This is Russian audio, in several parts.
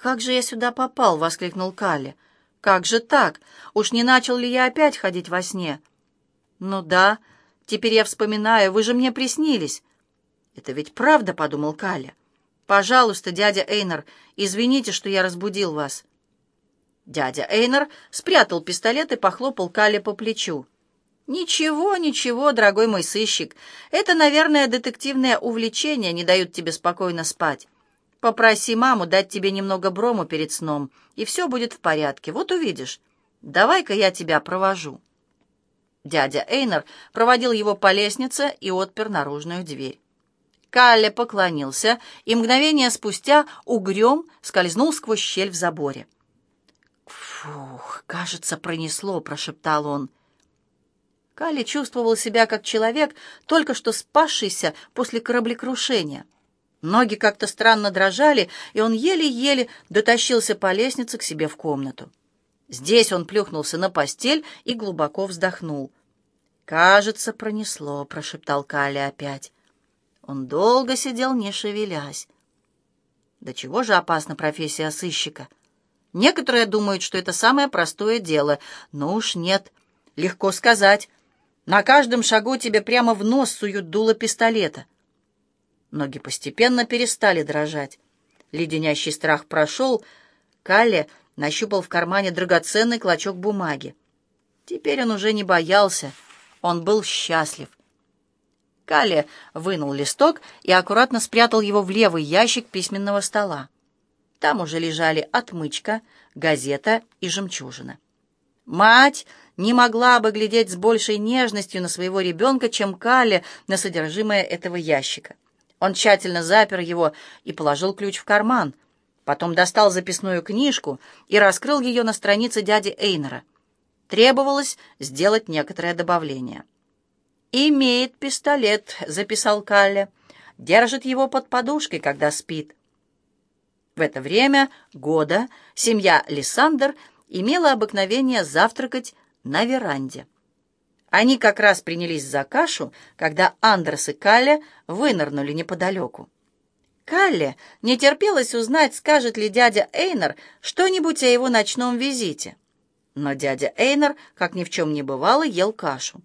«Как же я сюда попал?» — воскликнул Калли. «Как же так? Уж не начал ли я опять ходить во сне?» «Ну да, теперь я вспоминаю, вы же мне приснились». «Это ведь правда», — подумал Калли. «Пожалуйста, дядя Эйнер, извините, что я разбудил вас». Дядя Эйнер спрятал пистолет и похлопал Калли по плечу. «Ничего, ничего, дорогой мой сыщик. Это, наверное, детективное увлечение не дают тебе спокойно спать. Попроси маму дать тебе немного брому перед сном, и все будет в порядке. Вот увидишь. Давай-ка я тебя провожу». Дядя Эйнер проводил его по лестнице и отпер наружную дверь. Калле поклонился, и мгновение спустя угрём скользнул сквозь щель в заборе. «Фух, кажется, пронесло», — прошептал он. Калли чувствовал себя как человек, только что спасшийся после кораблекрушения. Ноги как-то странно дрожали, и он еле-еле дотащился по лестнице к себе в комнату. Здесь он плюхнулся на постель и глубоко вздохнул. «Кажется, пронесло», — прошептал Калли опять. Он долго сидел, не шевелясь. Да чего же опасна профессия сыщика? Некоторые думают, что это самое простое дело, но уж нет. Легко сказать. На каждом шагу тебе прямо в нос суют дуло пистолета. Ноги постепенно перестали дрожать. Леденящий страх прошел. Калле нащупал в кармане драгоценный клочок бумаги. Теперь он уже не боялся. Он был счастлив. Калле вынул листок и аккуратно спрятал его в левый ящик письменного стола. Там уже лежали отмычка, газета и жемчужина. Мать не могла бы глядеть с большей нежностью на своего ребенка, чем Калли на содержимое этого ящика. Он тщательно запер его и положил ключ в карман. Потом достал записную книжку и раскрыл ее на странице дяди Эйнера. Требовалось сделать некоторое добавление. «Имеет пистолет», — записал Калли. «Держит его под подушкой, когда спит». В это время года семья Лиссандер имела обыкновение завтракать на веранде. Они как раз принялись за кашу, когда Андерс и Калле вынырнули неподалеку. Калле не терпелось узнать, скажет ли дядя Эйнер что-нибудь о его ночном визите. Но дядя Эйнер, как ни в чем не бывало, ел кашу.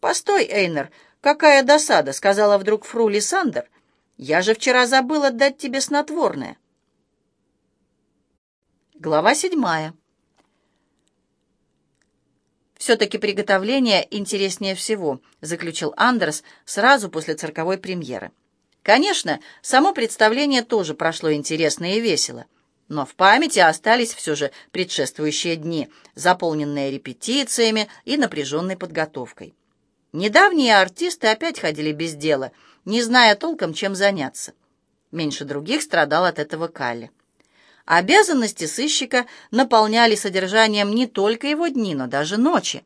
«Постой, Эйнер, какая досада!» — сказала вдруг фру Лиссандер. «Я же вчера забыл отдать тебе снотворное». Глава седьмая. «Все-таки приготовление интереснее всего», — заключил Андерс сразу после цирковой премьеры. Конечно, само представление тоже прошло интересно и весело, но в памяти остались все же предшествующие дни, заполненные репетициями и напряженной подготовкой. Недавние артисты опять ходили без дела, не зная толком, чем заняться. Меньше других страдал от этого Калли. Обязанности сыщика наполняли содержанием не только его дни, но даже ночи.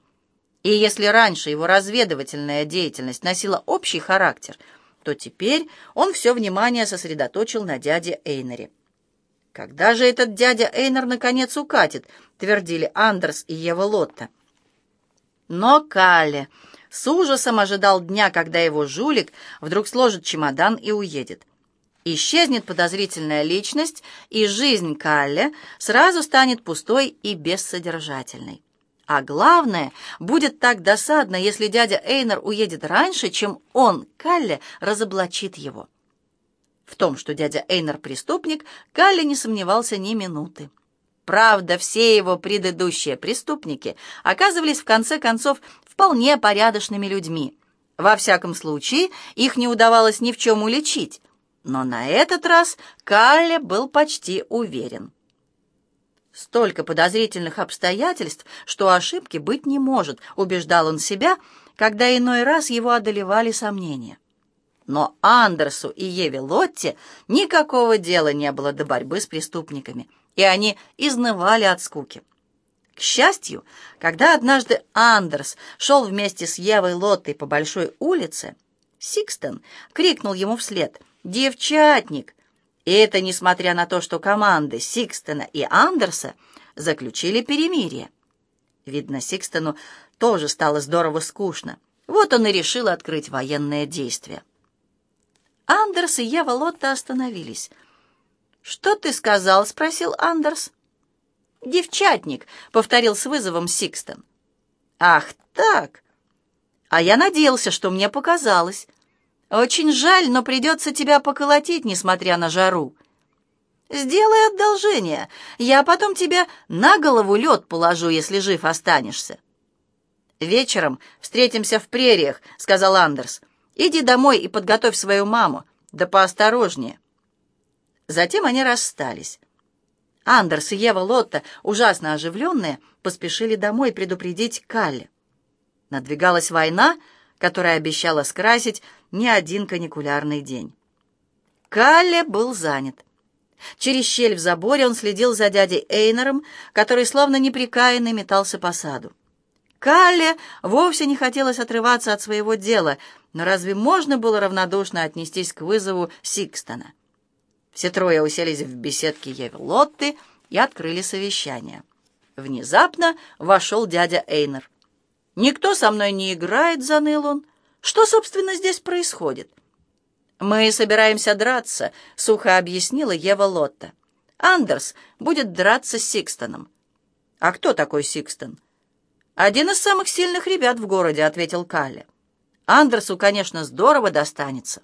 И если раньше его разведывательная деятельность носила общий характер, то теперь он все внимание сосредоточил на дяде Эйнере. «Когда же этот дядя Эйнер наконец укатит?» — твердили Андерс и Ева Лотта. Но Калле с ужасом ожидал дня, когда его жулик вдруг сложит чемодан и уедет. Исчезнет подозрительная личность, и жизнь Калле сразу станет пустой и бессодержательной. А главное, будет так досадно, если дядя Эйнер уедет раньше, чем он, Калле, разоблачит его. В том, что дядя Эйнер преступник, Калле не сомневался ни минуты. Правда, все его предыдущие преступники оказывались в конце концов вполне порядочными людьми. Во всяком случае, их не удавалось ни в чем уличить, но на этот раз Калле был почти уверен. Столько подозрительных обстоятельств, что ошибки быть не может, убеждал он себя, когда иной раз его одолевали сомнения. Но Андерсу и Еве Лотте никакого дела не было до борьбы с преступниками, и они изнывали от скуки. К счастью, когда однажды Андерс шел вместе с Евой Лоттой по большой улице, Сикстон крикнул ему вслед девчатник. И это несмотря на то, что команды Сикстона и Андерса заключили перемирие. Видно, Сикстону тоже стало здорово скучно. Вот он и решил открыть военное действие. Андерс и Ева Лотта остановились. «Что ты сказал?» — спросил Андерс. «Девчатник», — повторил с вызовом Сикстон. «Ах так! А я надеялся, что мне показалось. Очень жаль, но придется тебя поколотить, несмотря на жару. Сделай одолжение, я потом тебя на голову лед положу, если жив останешься». «Вечером встретимся в прериях», — сказал Андерс. «Иди домой и подготовь свою маму, да поосторожнее». Затем они расстались. Андерс и Ева Лотта, ужасно оживленные, поспешили домой предупредить Калли. Надвигалась война, которая обещала скрасить не один каникулярный день. Калле был занят. Через щель в заборе он следил за дядей Эйнером, который словно неприкаянный метался по саду. Калле вовсе не хотелось отрываться от своего дела, но разве можно было равнодушно отнестись к вызову Сикстона? Все трое уселись в беседке Евелотты и открыли совещание. Внезапно вошел дядя Эйнер. «Никто со мной не играет», — заныл он. «Что, собственно, здесь происходит?» «Мы собираемся драться», — сухо объяснила Ева Лотта. «Андерс будет драться с Сикстоном». «А кто такой Сикстон?» «Один из самых сильных ребят в городе», — ответил Калли. «Андерсу, конечно, здорово достанется».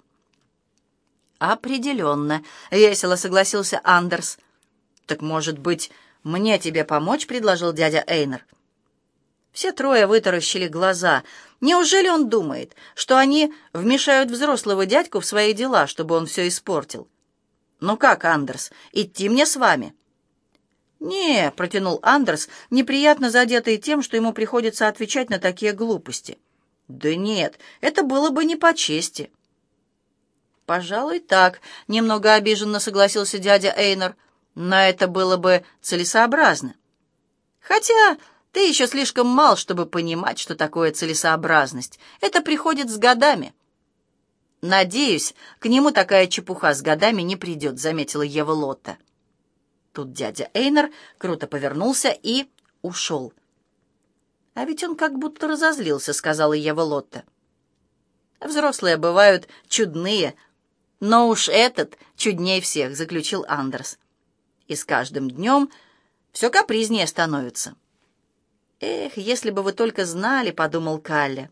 «Определенно», — весело согласился Андерс. «Так, может быть, мне тебе помочь?» — предложил дядя Эйнер. Все трое вытаращили глаза. Неужели он думает, что они вмешают взрослого дядьку в свои дела, чтобы он все испортил? «Ну как, Андерс, идти мне с вами?» «Не», — протянул Андерс, неприятно задетый тем, что ему приходится отвечать на такие глупости. «Да нет, это было бы не по чести». «Пожалуй, так», — немного обиженно согласился дядя Эйнер. «Но это было бы целесообразно. Хотя ты еще слишком мал, чтобы понимать, что такое целесообразность. Это приходит с годами». «Надеюсь, к нему такая чепуха с годами не придет», — заметила Ева Лотта. Тут дядя Эйнер круто повернулся и ушел. «А ведь он как будто разозлился», — сказала Ева Лотта. «Взрослые бывают чудные», «Но уж этот чудней всех», — заключил Андерс. «И с каждым днем все капризнее становится». «Эх, если бы вы только знали», — подумал Калли.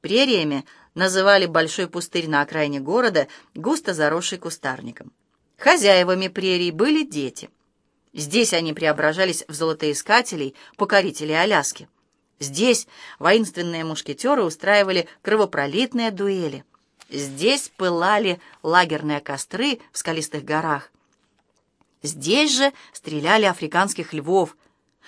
Прериями называли большой пустырь на окраине города, густо заросший кустарником. Хозяевами прерий были дети. Здесь они преображались в золотоискателей, покорителей Аляски. Здесь воинственные мушкетеры устраивали кровопролитные дуэли. Здесь пылали лагерные костры в скалистых горах. Здесь же стреляли африканских львов.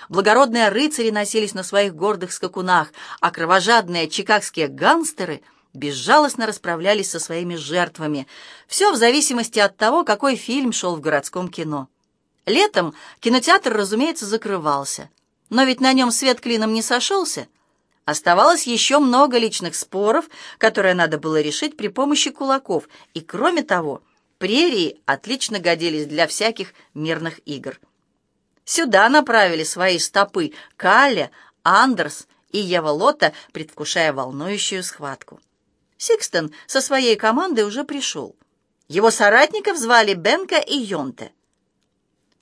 Благородные рыцари носились на своих гордых скакунах, а кровожадные чикагские гангстеры безжалостно расправлялись со своими жертвами. Все в зависимости от того, какой фильм шел в городском кино. Летом кинотеатр, разумеется, закрывался. Но ведь на нем свет клином не сошелся — Оставалось еще много личных споров, которые надо было решить при помощи кулаков, и, кроме того, прерии отлично годились для всяких мирных игр. Сюда направили свои стопы Калля, Андерс и Ева Лота, предвкушая волнующую схватку. Сикстон со своей командой уже пришел. Его соратников звали Бенка и Йонте.